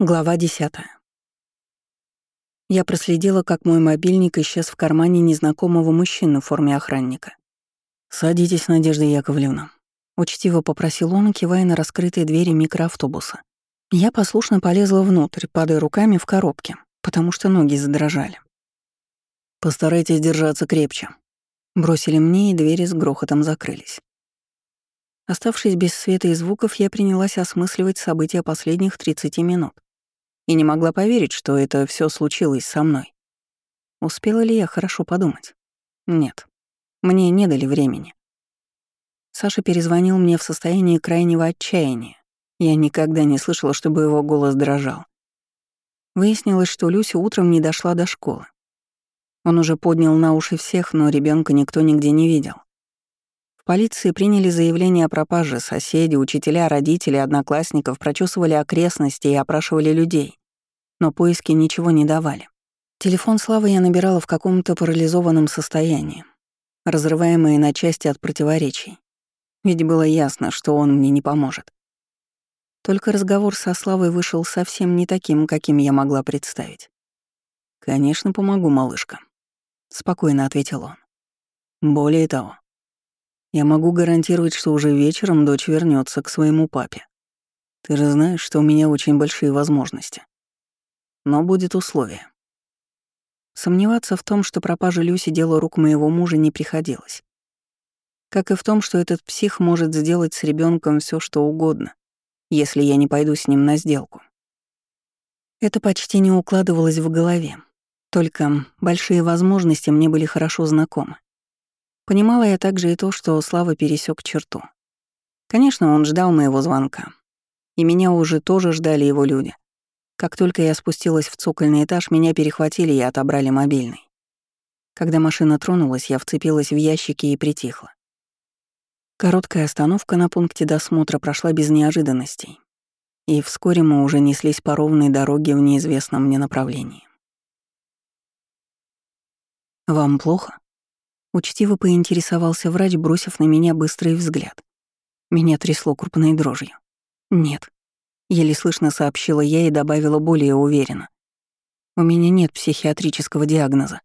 Глава 10. Я проследила, как мой мобильник исчез в кармане незнакомого мужчины в форме охранника. «Садитесь, Надежда Яковлевна», — учтиво попросил он, кивая на раскрытые двери микроавтобуса. Я послушно полезла внутрь, падая руками в коробке, потому что ноги задрожали. «Постарайтесь держаться крепче», — бросили мне, и двери с грохотом закрылись. Оставшись без света и звуков, я принялась осмысливать события последних 30 минут и не могла поверить, что это все случилось со мной. Успела ли я хорошо подумать? Нет. Мне не дали времени. Саша перезвонил мне в состоянии крайнего отчаяния. Я никогда не слышала, чтобы его голос дрожал. Выяснилось, что Люся утром не дошла до школы. Он уже поднял на уши всех, но ребенка никто нигде не видел. В полиции приняли заявление о пропаже, соседи, учителя, родители, одноклассников прочесывали окрестности и опрашивали людей но поиски ничего не давали. Телефон Славы я набирала в каком-то парализованном состоянии, разрываемые на части от противоречий. Ведь было ясно, что он мне не поможет. Только разговор со Славой вышел совсем не таким, каким я могла представить. «Конечно, помогу, малышка», — спокойно ответил он. «Более того, я могу гарантировать, что уже вечером дочь вернется к своему папе. Ты же знаешь, что у меня очень большие возможности но будет условие. Сомневаться в том, что пропажа Люси — дело рук моего мужа, не приходилось. Как и в том, что этот псих может сделать с ребенком все, что угодно, если я не пойду с ним на сделку. Это почти не укладывалось в голове. Только большие возможности мне были хорошо знакомы. Понимала я также и то, что Слава пересек черту. Конечно, он ждал моего звонка. И меня уже тоже ждали его люди — как только я спустилась в цокольный этаж, меня перехватили и отобрали мобильный. Когда машина тронулась, я вцепилась в ящики и притихла. Короткая остановка на пункте досмотра прошла без неожиданностей, и вскоре мы уже неслись по ровной дороге в неизвестном мне направлении. «Вам плохо?» Учтиво поинтересовался врач, бросив на меня быстрый взгляд. Меня трясло крупной дрожью. «Нет», Еле слышно сообщила я и добавила более уверенно. У меня нет психиатрического диагноза.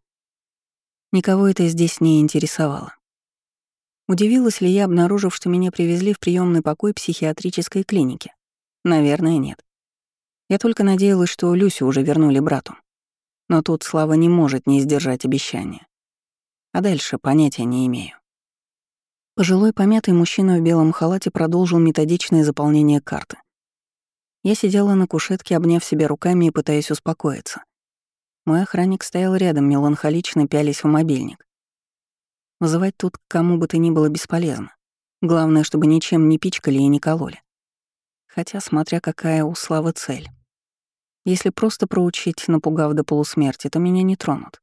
Никого это здесь не интересовало. Удивилась ли я, обнаружив, что меня привезли в приемный покой психиатрической клиники? Наверное, нет. Я только надеялась, что Люсю уже вернули брату. Но тут Слава не может не сдержать обещания. А дальше понятия не имею. Пожилой помятый мужчина в белом халате продолжил методичное заполнение карты. Я сидела на кушетке, обняв себя руками и пытаясь успокоиться. Мой охранник стоял рядом, меланхолично пялись в мобильник. Вызывать тут кому бы то ни было бесполезно. Главное, чтобы ничем не пичкали и не кололи. Хотя, смотря какая у Славы цель. Если просто проучить, напугав до полусмерти, то меня не тронут.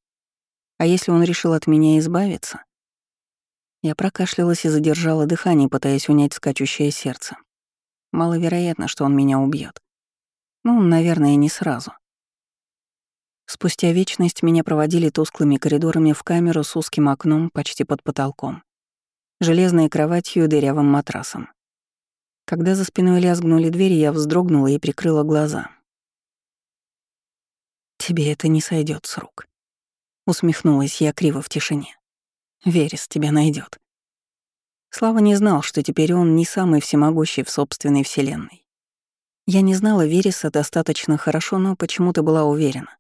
А если он решил от меня избавиться? Я прокашлялась и задержала дыхание, пытаясь унять скачущее сердце. Маловероятно, что он меня убьет. Ну, наверное, не сразу. Спустя вечность меня проводили тусклыми коридорами в камеру с узким окном почти под потолком, железной кроватью и дырявым матрасом. Когда за спиной лязгнули двери, я вздрогнула и прикрыла глаза. «Тебе это не сойдет с рук», — усмехнулась я криво в тишине. «Верес тебя найдет. Слава не знал, что теперь он не самый всемогущий в собственной вселенной. Я не знала Вереса достаточно хорошо, но почему-то была уверена.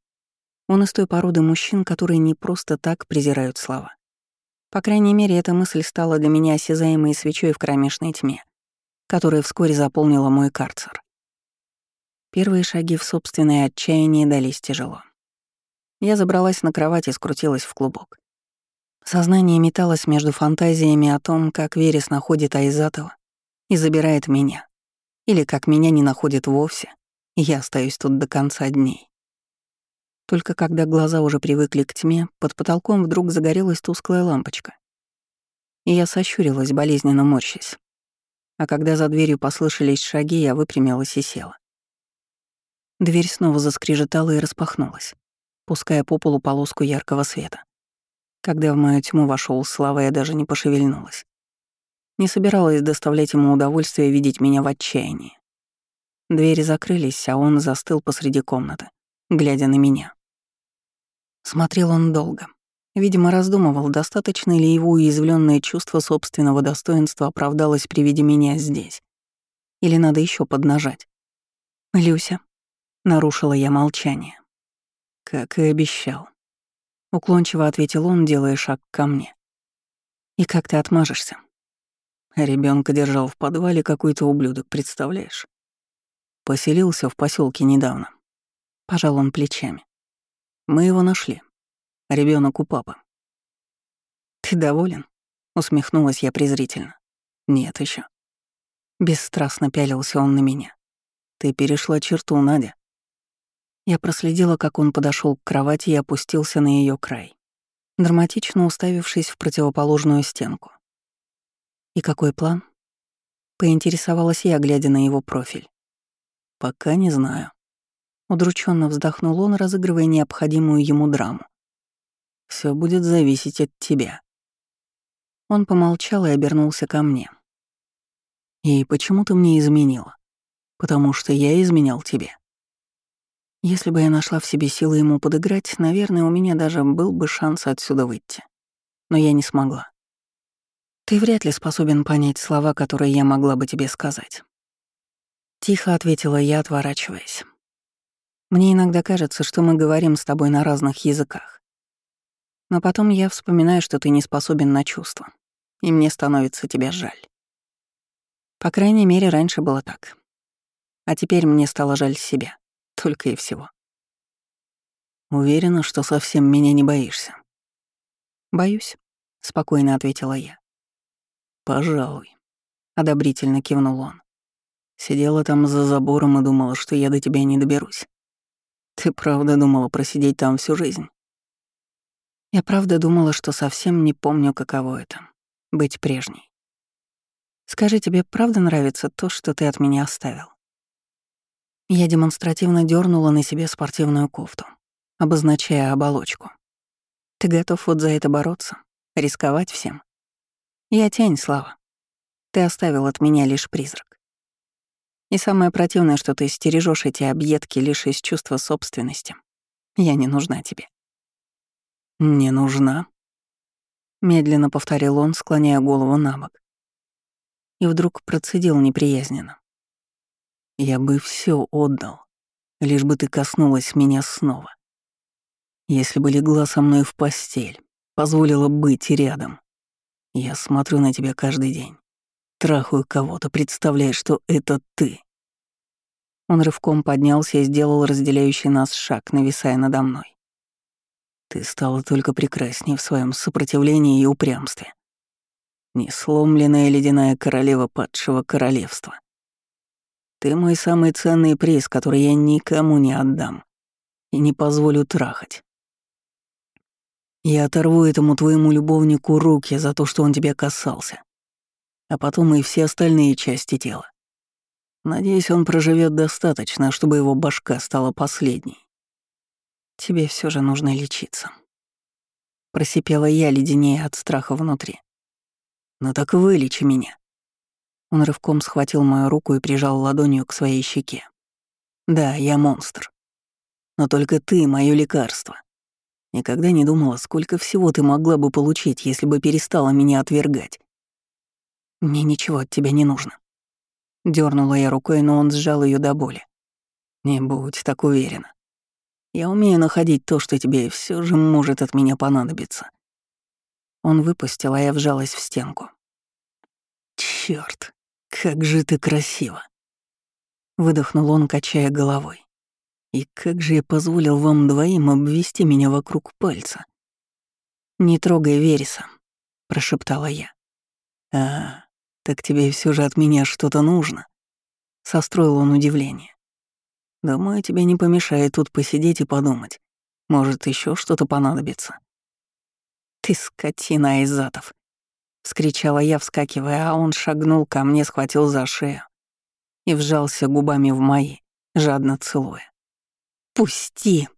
Он из той породы мужчин, которые не просто так презирают Слава. По крайней мере, эта мысль стала для меня осязаемой свечой в кромешной тьме, которая вскоре заполнила мой карцер. Первые шаги в собственное отчаяние дались тяжело. Я забралась на кровать и скрутилась в клубок. Сознание металось между фантазиями о том, как Верес находит Айзатова и забирает меня. Или как меня не находит вовсе, и я остаюсь тут до конца дней. Только когда глаза уже привыкли к тьме, под потолком вдруг загорелась тусклая лампочка. И я сощурилась, болезненно морщась. А когда за дверью послышались шаги, я выпрямилась и села. Дверь снова заскрежетала и распахнулась, пуская по полу полоску яркого света. Когда в мою тьму вошел Слава, я даже не пошевельнулась. Не собиралась доставлять ему удовольствие видеть меня в отчаянии. Двери закрылись, а он застыл посреди комнаты, глядя на меня. Смотрел он долго. Видимо, раздумывал, достаточно ли его уязвленное чувство собственного достоинства оправдалось при виде меня здесь. Или надо еще поднажать. «Люся», — нарушила я молчание. «Как и обещал», — уклончиво ответил он, делая шаг ко мне. «И как ты отмажешься?» Ребенка держал в подвале какой-то ублюдок, представляешь? Поселился в поселке недавно. Пожал он плечами. Мы его нашли. Ребенок у папы. Ты доволен? Усмехнулась я презрительно. Нет еще. Бесстрастно пялился он на меня. Ты перешла черту, Надя. Я проследила, как он подошел к кровати и опустился на ее край, драматично уставившись в противоположную стенку. «И какой план?» — поинтересовалась я, глядя на его профиль. «Пока не знаю». Удрученно вздохнул он, разыгрывая необходимую ему драму. Все будет зависеть от тебя». Он помолчал и обернулся ко мне. «И почему ты мне изменила? Потому что я изменял тебе». Если бы я нашла в себе силы ему подыграть, наверное, у меня даже был бы шанс отсюда выйти. Но я не смогла. Ты вряд ли способен понять слова, которые я могла бы тебе сказать. Тихо ответила я, отворачиваясь. Мне иногда кажется, что мы говорим с тобой на разных языках. Но потом я вспоминаю, что ты не способен на чувства, и мне становится тебя жаль. По крайней мере, раньше было так. А теперь мне стало жаль себя, только и всего. Уверена, что совсем меня не боишься. Боюсь, спокойно ответила я. «Пожалуй», — одобрительно кивнул он. Сидела там за забором и думала, что я до тебя не доберусь. Ты правда думала просидеть там всю жизнь? Я правда думала, что совсем не помню, каково это — быть прежней. Скажи, тебе правда нравится то, что ты от меня оставил? Я демонстративно дернула на себе спортивную кофту, обозначая оболочку. Ты готов вот за это бороться? Рисковать всем? Я тень, Слава. Ты оставил от меня лишь призрак. И самое противное, что ты стережешь эти объедки лишь из чувства собственности. Я не нужна тебе. Не нужна? Медленно повторил он, склоняя голову на бок. И вдруг процедил неприязненно. Я бы все отдал, лишь бы ты коснулась меня снова. Если бы легла со мной в постель, позволила быть рядом, я смотрю на тебя каждый день. Трахаю кого-то, представляя, что это ты. Он рывком поднялся и сделал разделяющий нас шаг, нависая надо мной. Ты стала только прекраснее в своем сопротивлении и упрямстве. Несломленная ледяная королева падшего королевства. Ты мой самый ценный приз, который я никому не отдам и не позволю трахать. Я оторву этому твоему любовнику руки за то, что он тебя касался. А потом и все остальные части тела. Надеюсь, он проживет достаточно, чтобы его башка стала последней. Тебе все же нужно лечиться. Просипела я, леденее от страха внутри. Ну так вылечи меня. Он рывком схватил мою руку и прижал ладонью к своей щеке. Да, я монстр. Но только ты — мое лекарство. Никогда не думала, сколько всего ты могла бы получить, если бы перестала меня отвергать. Мне ничего от тебя не нужно. Дёрнула я рукой, но он сжал ее до боли. Не будь так уверена. Я умею находить то, что тебе все же может от меня понадобиться. Он выпустил, а я вжалась в стенку. Черт, как же ты красиво! Выдохнул он, качая головой. И как же я позволил вам двоим обвести меня вокруг пальца? «Не трогай Вереса», — прошептала я. «А, так тебе все же от меня что-то нужно?» Состроил он удивление. «Думаю, тебе не помешает тут посидеть и подумать. Может, еще что-то понадобится». «Ты скотина, Айзатов!» — вскричала я, вскакивая, а он шагнул ко мне, схватил за шею и вжался губами в мои, жадно целуя. «Пусти!»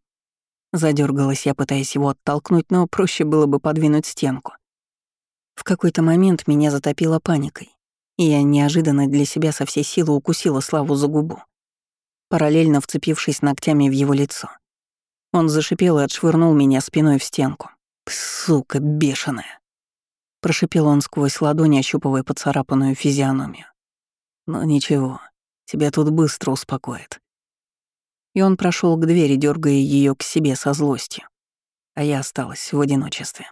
Задергалась я, пытаясь его оттолкнуть, но проще было бы подвинуть стенку. В какой-то момент меня затопило паникой, и я неожиданно для себя со всей силы укусила Славу за губу. параллельно вцепившись ногтями в его лицо. Он зашипел и отшвырнул меня спиной в стенку. «Сука бешеная!» Прошипел он сквозь ладони, ощупывая поцарапанную физиономию. «Но ничего, тебя тут быстро успокоит». И он прошел к двери, дергая ее к себе со злостью. А я осталась в одиночестве.